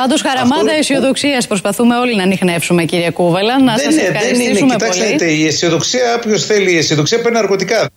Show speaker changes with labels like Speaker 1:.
Speaker 1: Πάντως, χαραμάδα αισιοδοξίας προσπαθούμε όλοι να ανοιχνεύσουμε, κύριε Κούβελα. Να σας ευχαριστήσουμε
Speaker 2: δεν είναι. Κοιτάξτε, η αισιοδοξία, όποιος θέλει η αισιοδοξία παίρνει ναρκωτικά.